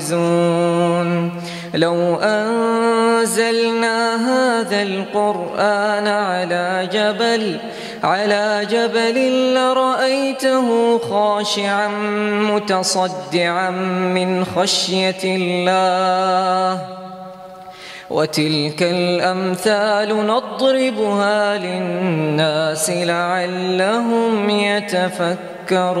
الفائزون لو أنزلنا هذا القرآن على جبل على جبل لرأيته خاشعا متصدعا من خشية الله. وتلك الأمثال نضربها للناس لعلهم يتفكرون.